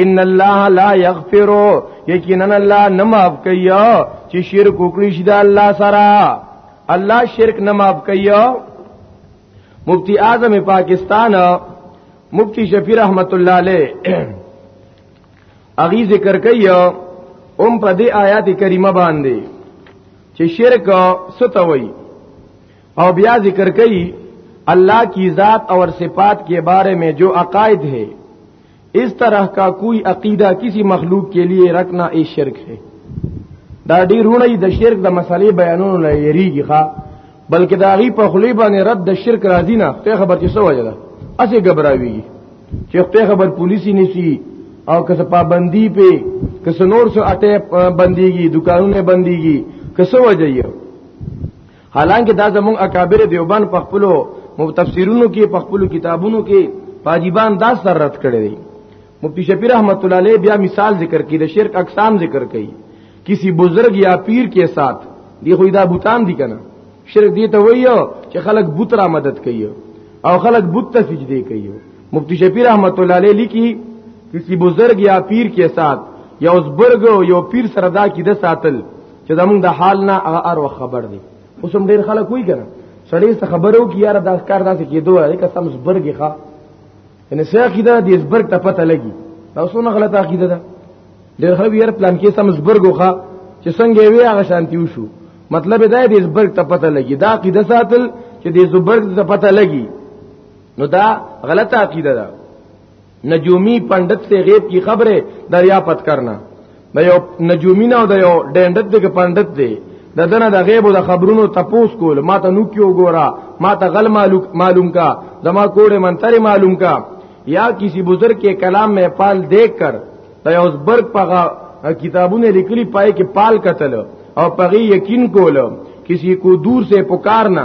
B: ان الله لا یغفر یقینا الله نه معاف کوي چې شرک وکړي شي د الله سره الله شرک نه معاف کوي مفتی اعظم پاکستان مفتی شفیع رحمت الله علیه اغي ذکر کوي اوم په دې آیات کریمه باندې چې شرک ستوي او بیا ذکر کوي اللہ کی ذات اور صفات کے بارے میں جو عقائد ہے اس طرح کا کوئی عقیدہ کسی مخلوق کے لیے رکھنا ای شرک ہے دا ډیرونه د شرک د مسلې بیانونو نه یریږي ښا بلکې دا غي په خلی باندې رد د شرک راځي نه ته خبر چې سوجه ده اسه غبراویږي چې ته خبر پولیسي نسی او که پابندی په که سنور سو اټه بنديږي دکانونه بنديږي که سوجه یو حالانکه دا زمونږ اکابر دیوبند په خپل متفسیرونو کې په خپل کتابونو کې پاجیبان دا سر رد کړی دی مفتی شفیع رحمت الله علیه بیا مثال ذکر کړي د شرک اقسام ذکر کړي کسی بزرگ یا پیر کې ساتھ دی خو دا بوتان دي کنه شرک دی ته وایو چې خلک بت را مدد کوي او خلک بت ته سجدي کوي مفتی شفیع رحمت الله علیه لیکي کسی بزرگ یا پیر کې ساتھ یا اوس برګ یو پیر سره دا کې د ساتل چې زموږ د حال نه هغه ار وخت خبر دی اوس هم ډیر خلک وی کنه سړی څه خبرو کی یار دا کار داسې کېدو لري که سم زبرګي ښا ان سه عقیده دې زبرګ ته پته لګي دا اوسونه غلطه عقیده ده ډیر خلک یار پلان کې سم زبرګو ښا چې څنګه وی هغه شانتی وشو مطلب دا دې زبرګ ته پته لګي دا عقیده ساتل چې دې زبرګ ته پته لګي نو دا غلطه عقیده ده نجومی پندت سے غیب کی خبریں دریافت کرنا د یو نجومی نه او د یو ډندت دغه پندت دی د دنه د غیب او د خبرونو تپوس کول ما ته نو کیو ګورا ما ته غل معلوم کا زما کوړه منتر معلوم کا یا کسی بزرگ کے کلام میں پال دیکھ کر د یو برګ په کتابونه لیکلي پای کې پال قتل او پغی یقین کول کسی کو دور سے پکارنا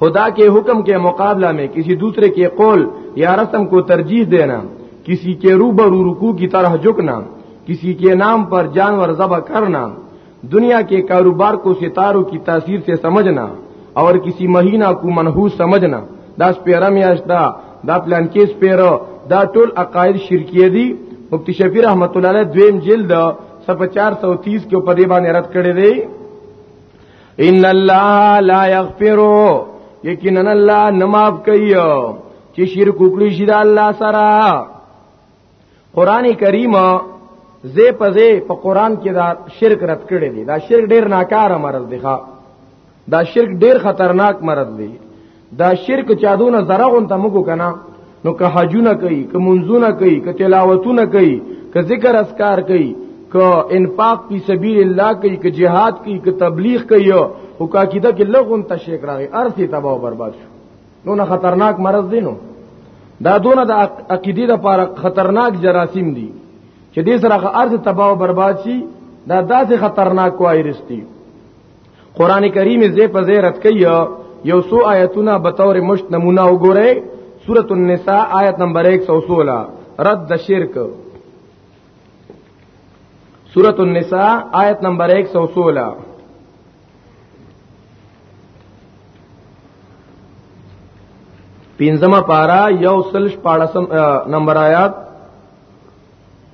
B: خدا کے حکم کے مقابلہ میں کسی دوسرے کے قول یا رسم کو ترجیح دینا کسی کے روبرو رکو کی طرح جھکنا کسی کے نام پر جانور ذبح کرنا دنیا کے کاروبار کو ستاروں کی تاثیر سے سمجھنا اور کسی مہینہ کو منحوس سمجھنا دا سپیرا میاشتا دا پلان کې سپیرو دا ټول عقاید شرکیه دي مفتی شفیع رحمت الله علیه دویم جلد صفحه 430 کې په دې باندې رد کړی دی ان الله لا یغفر یقینا الله نه معاف کوي چې شرک وکړي شي د الله سره قران کریم زه په زه په قران کې دا شرک رد کړی دی دا شرک ډیر ناکاره مرض دی ښا دا شرک ډیر خطرناک مرض دی دا شرک چا دونه زرغون ته موږ کنه نو که حجونه کوي که منځونه کوي که تلاوتونه کوي که ذکر اسکار کوي که انفاق په سبیل الله کوي که jihad کوي که تبلیغ کوي او کا کیده کې لغون ته شرک راغی ارثي تباہ برباد شو نو نه خطرناک مرض دی نو دا دونه د عقیدې لپاره خطرناک جراثیم دي چې دې سره ارث تباہ برباد شي دا داسې خطرناک وایرس دی قران کریم زې په زې رد کوي یو سو آیتونه به تور مشت نمونه وګورئ سورۃ النساء آیت نمبر 116 رد شرک سورۃ النساء آیت نمبر 116 پینځمه پارا یو سل شپاړسم نمبر آیات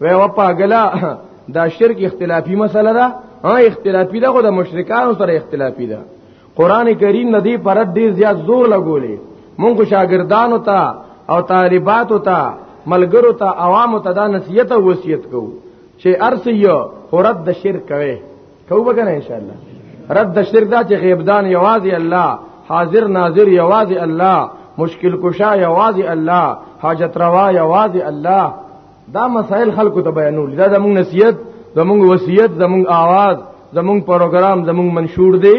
B: وې و پاګلا دا شرک اختلافي مسله ده ها اختلافي ده خو د مشرکانو سره اختلافي ده قران کریم ندی پر ډیر زیات زور لګولې مونږ شاګردانو ته او طالباتو ته ملګرو ته عوامو ته دا نصیحت او وصیت کوو چې ارسیو خورت د شرک کوي کو وګنه ان شاء الله رد د شرک دا چې غیب دان یوازې الله حاضر ناظر یوازې الله مشکل کشا یوازې الله حاجت روا یوازې الله دا مسائل خلکو ته بیانول دا زموږ نصیحت زموږ وصیت زموږ आवाज زموږ پروګرام زموږ منشور دی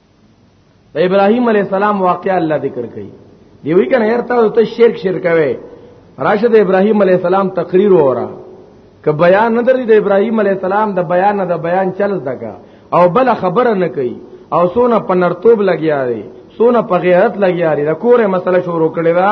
B: د ابراهيم عليه السلام واقعا الله ذکر کوي دی وی کنه هر تاسو ته شرک شرک کوي راشد ابراهيم عليه السلام تقریر وره که بیان نه درې د ابراهيم عليه السلام د بیان نه د بیان چل دګه او بل خبره نه کوي او سونه پنرتوب لګیا دی سونه په غیرت لګیا دی د کوره مسله شروع کړي دا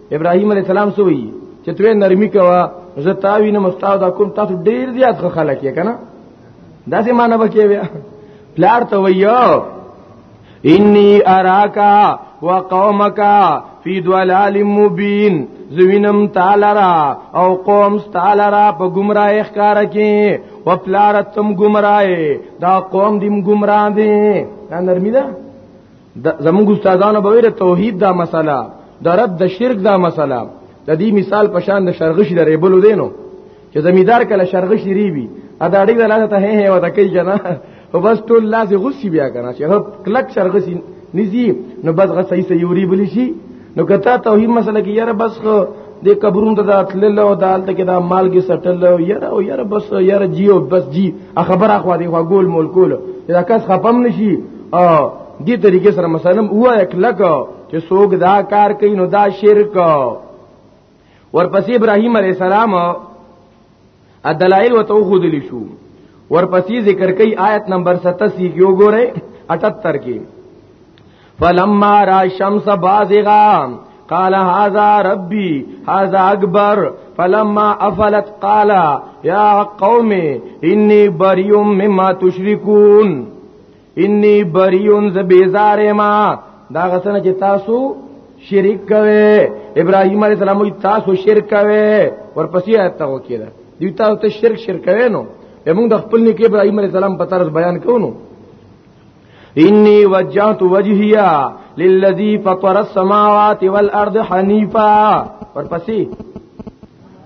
B: ابراهيم عليه السلام سوې چې ته نرمي کوا زه تاوی نه مستاو دا کوم تاسو ډیر زیات خلک یې کنه دا سه معنی وکي بیا پلار ته ویو انی اراکا وقومکا فی دلال مبین زوینم تالرا او قوم ستالرا په گمراه اخکار کې و پلارتم گمراه دا قوم دیم گمراه دي دا نرمی ده زموږ استادانو به ویل توحید دا مسله د رب د شرک دا مسله د دې مثال په شان د شرغش د ریبلو دینو چې زمیدار کله شرغش ریبي ادا ډیګ د لاته هه هه وته کوي کنه او بس ټول لاس غوسی بیا کنه چې هب کلک شرغش نزی نو بس غسی سیوري بلی شي نو کته توحید مسله کې یاره بس د قبرونو ته اتلل او دالته کې دا مالګي سټل او یاره او یاره بس یاره جی او بس جی خبر اخوا دی خو ګول مول کول دا کس خپم نشي او دې طریقې سره مثلا هوا یک لک چې څوک دا کار کوي نو دا شرک ورپسې ابراهيم عليه السلام دلایل وته خو دلی شو ورپسې ذکر کوي آیت نمبر 87 کې وګورئ 78 کې فلما را شمس بازغا قال هذا ربي هذا اكبر فلما افلت قال يا قوم اني بريء مما تشركون انی بریون ز بیزار ما دا غسنه چې تاسو شرک کوي ابراهيم عليه السلام وي تاسو شرک کوي ورپسې آیت ته وکیدا دوی تاسو ته شرک شرک کوي نو موږ د خپل نیک ابراهيم عليه السلام په طرز بیان کوو نو انی وجهت وجهیا للذي فطر السماوات والارض حنيفا ورپسې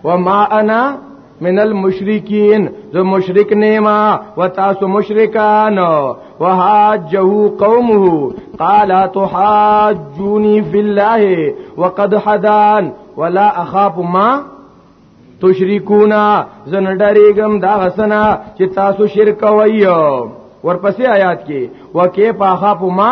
B: وما انا من المشرکین زه مشرک نیما و تاسو مشرکان وحاجه قومه قال تحاجوني في الله وقد حدان ولا اخاف ما تشریکونا زن ډریګم دا حسنا چې تاسو شرک وایو ورپسې آیات کې وکې پاخا پما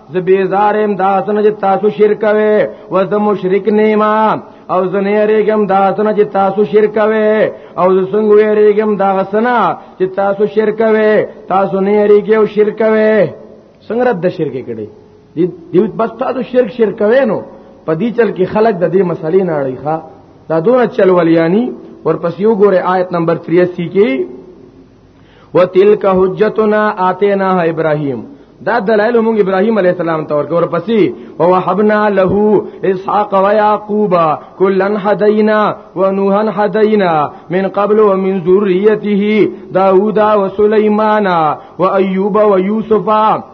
B: ز بیزارم داسن چې تاسو شرک وې و ز مشرک نیما او ز نه ریګم داسن چې تاسو شرک وې او ز څنګه وې ریګم دا غسنا چې تاسو شرک وې تاسو نه ریګي او شرک وې څنګه رد شرک کړي دی دی بس تاسو شرک شرک وې نو په دې چل کې خلک د دې مسلې نه اړي ښا دا دونه چل ولیانی ورپسې وګوره آیت نمبر 83 کې وتلك حجتنا اتینا ابراهيم دا دلائل موږ ابراهيم عليه السلام ته ورکړ ورپسې او وهبنا له اسحاق ويعقوب كلا هدينا ونوحا هدينا من قبل ومن ذريته داوود وسليمان وايوب ويوسف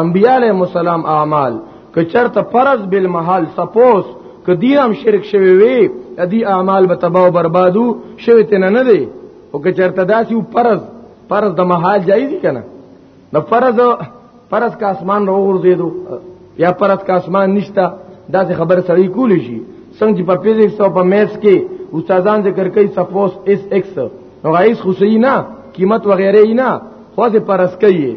B: انبیاء علیہ السلام اعمال که چرته فرض بالمحال سپوس که دی هم شرک شوی وي ادي اعمال به تباہ او بربادو شوی تنه نه دی او که چرته داسي فرض فرض د محال جایز کنه د فرض فرض کا اسمان رو ورزیدو یا فرض کا اسمان نشتا دا څه خبر سړی کولی شي څنګه په فزکس او په میث کې استادان ذکر کوي سپوس اس ایکس نو غیس خوشی نه قیمت وغیرہ نه خو دې پرس کوي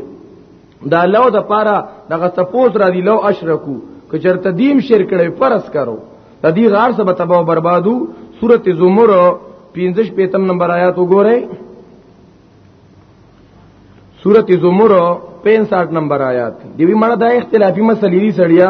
B: دا لو د پاره دغه تپوس را دی لو اشرکو که چرته دیم شرک کړي فرض کرو د دې غار سبا تباہ او بربادو سورته زمر 15 پیتم نمبر آیات وګورئ سورته زمر 65 نمبر آیات دی وی مړه د اختلافي مسلې سړیا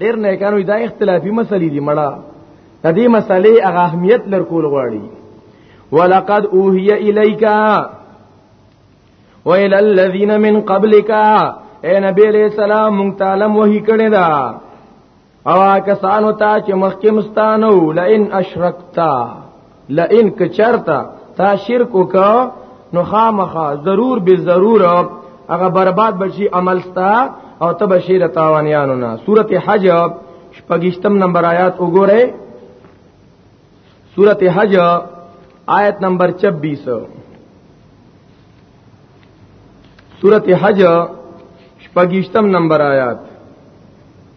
B: ډیر نه کانو دا اختلافي مسلې دي مړه د دې مسلې هغه اهمیت لر کول غواړي ولقد اوهي اليك وإلى الذين من قبلك اے نبی علیہ السلام مونږ تعالی وحی کړی دا او کسانو ته چې مخکې مستانو لئن اشرکتا لئن کچرتا تا شرک وکا نو خامخا ضرور به ضرور هغه برباد بشي عمل ستا او ته بشي د تاوانیانو نه سورته حج شپږشتم نمبر آیات وګوره سورته حج آیت نمبر 26 سورته حج شپږشتم نمبر آیات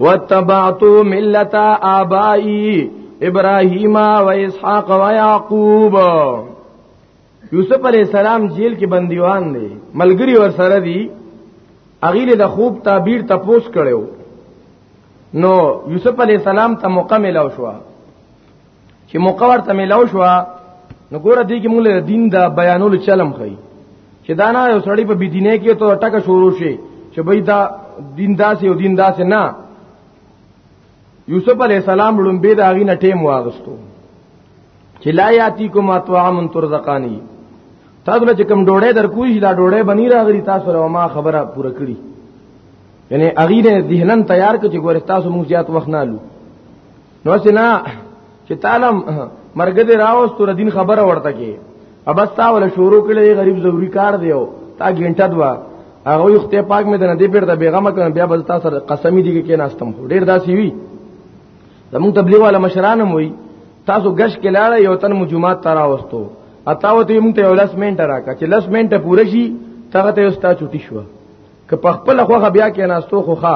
B: وتبعتو ملت آبائی ابراهیم و اسحاق و یعقوب یوسف علی السلام جیل کې بندیوان دي ملګری ور سره دي اغیله د خوب تعبیر تپوس کړو نو یوسف علی السلام ته مکمل او شو چې موقع ورته ملاو شو نو ګوره دې کې موږ له دین دا بیانولو چلم خي چې دا نه یو سړی په بيدینه کې ته ټکه شروع شي چې بای دا دین داسې او دین داسې نه یوسف علی السلام لومبه دا غینه ټیم واغستو چې لا یاتی کوم اطعام ترزقانی تاسو له کوم ډوړې در کوی دا ډوړې بنی راغلی تاسو له ما خبره پوره کړی یعنی اغینه ذهنن تیار کړي چې ګوره تاسو موږ زیات وخت نه لو نو سینا چې تعالی مرګ دې راوست تر دین خبره ورته کې ابستا ولا شروع کړي غریب ضروری کار دیو تا ګنټه دوا هغه یو خدای پاک مې د نه دې پیر د بیغمه کړم بیا بل تاسو سره قسمی دي کې ناستم ډیر داسي وی زمون تبلیغ والا مشران هم وی تاسو غش کې لاړ یو تن مجمعات ترا وستو اتاو ته موږ ته لس منټه راکا چې لس منټه پوره شي تاغه ته استا چټي شو که په خپل خوخه بیا کې ناستو خوخه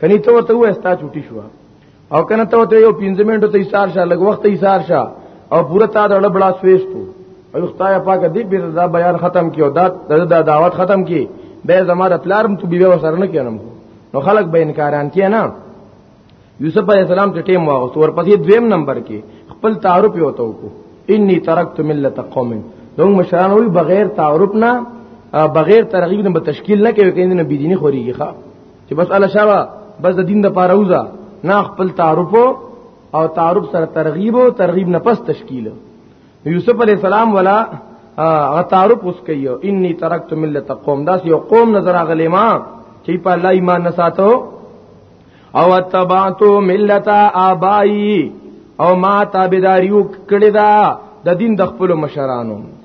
B: کني ته ورته وې استا چټي شو او کنه ته ته یو 15 منټو ته ایثار شه لګ وخت ایثار شه او پوره تا د لړ بلا سويستو او خدای پاک دې به دا بیان ختم کیو دا دا دعوت ختم کی به زماره پلارم تو بیبه وسره نه کینم نو خلق به انکاران کی نه یوسف علی السلام ته ټیم واغ تور پسې دویم نمبر کې خپل تعارف یو تو کو انی ترکت ملت قوم دوم مشران وی بغیر تعارف نه بغیر ترغیب نه به تشکیل نه کوي کیندنه بيدینی خوريږي ښا چې بس الله شابه بس د دین د پاره وځه نه خپل تعارف او تعارف سره ترغیب او ترغیب نه پس تشکیل یوسف علی السلام ولا هغه تعارف اوس کوي انی ترکت ملت قوم داس یو قوم نظر غلی ما چې په الله ایمان نه ساتو او تبعتو ملت ابای او ما تابعداریو کړی دا د دین د خپل مشرانو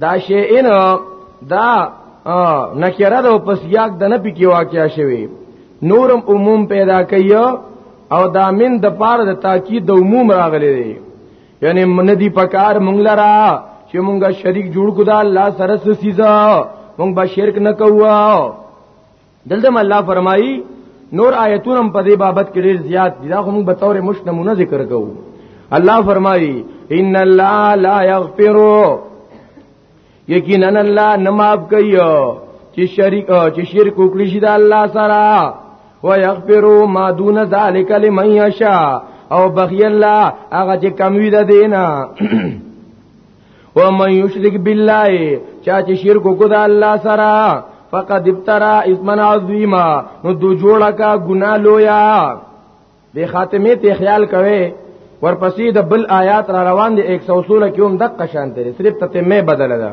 B: دا شیئن دا نکره ده پس یاک د نه پکې واقع شوی نورم عموم پیدا کوي او دا من د پاره د تاکید د عموم راغلی دی یعنی من دی پکار مونږ لرا چې مونږه شریک جوړ کو دا الله سره سسیزا مونږ به شرک نه کوو دلته الله فرمایي نور آیتونه په دې بابت کې ډېر زیات دي دا هم به تور مش نمونه ذکر کوو الله فرمایي ان الله لا یغفر یقینا الله نه معاف کوي چې شریک چې شرک وکړي شي د الله سره و یغفر ما دون ذلک لمن یشاء او بخی الله هغه چې کم وی ده دینه و من یشرک بالله چا چې شرک کو د الله سره فقد ابترا اسما عظیما نو دو جوړه کا ګنا لویا د خاتمه ته خیال کوي ورپسې د بل آیات را روان دي 116 کې هم دقه شان ترې صرف ته مې بدل ده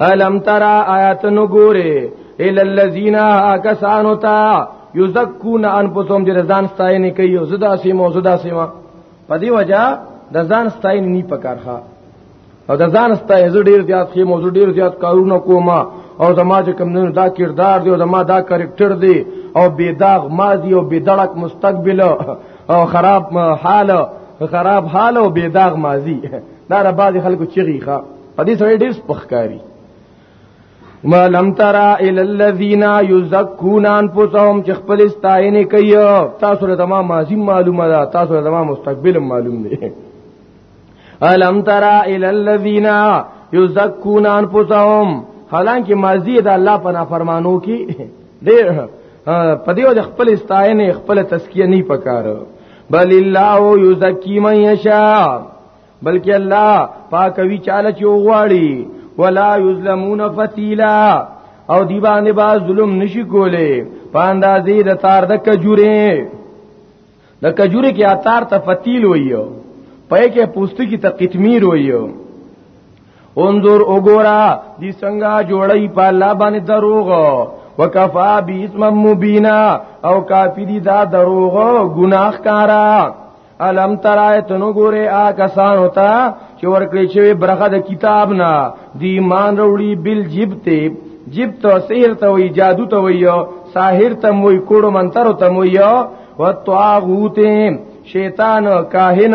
B: الم ترى آیات نو ګوره ال الذين کسانو تا یزکون انفسهم د رضان ستاینه کوي زدا سیمو زدا سیمه په دی وجہ د ځان ستاین نی پکارخه او د ځان ستاین زړه ډیر زیات خې موضوع ډیر زیات کارونه کوما او زما چې کم نه دا کردار دی او زما دا کریکټر دی او بی داغ ماضی او بی دړک مستقبل او خراب حال خراب حال او بی داغ ماضی دا را بعض خلکو چیغي ښه په دې سره ډېر سپخکاری ما لم ترى الى الذين يزكون انفسهم چې خپل استاینه کوي تاسو له تمام ماضی معلومه ده تاسو له تمام مستقبل معلوم دي الم ترى الى الذين يزكون انفسهم حالانکه ماضی ده الله پنا فرمانو کی ډېر په دې وجه خپل استاینه خپل تزکیه نه پکاره بل الله یزکی من یشاء بلکې الله پاکوي چاله چې وغواړي ولا یظلمون فتیلا او دی باندې با ظلم نشي کوله پاندازې د تار د کجوره د کجوره کې اتار ته فتیل وایو پې کې پوسټ کی ته قتمیر وایو انظر وګورا دي څنګه جوړي په الله باندې دروغ وکفا بی اسم مبینا او کافی دی دا دروغ گناہ کارا الم ترای تنو ګوره آ کسان ہوتا چې ورکړی شوی برخه د کتاب نه دی مان وروړي بل جبت جبت سحر ته وی جادو ته وی ساحر ته وی کوړو منتر ته وی او طاغوت شیطان کاهن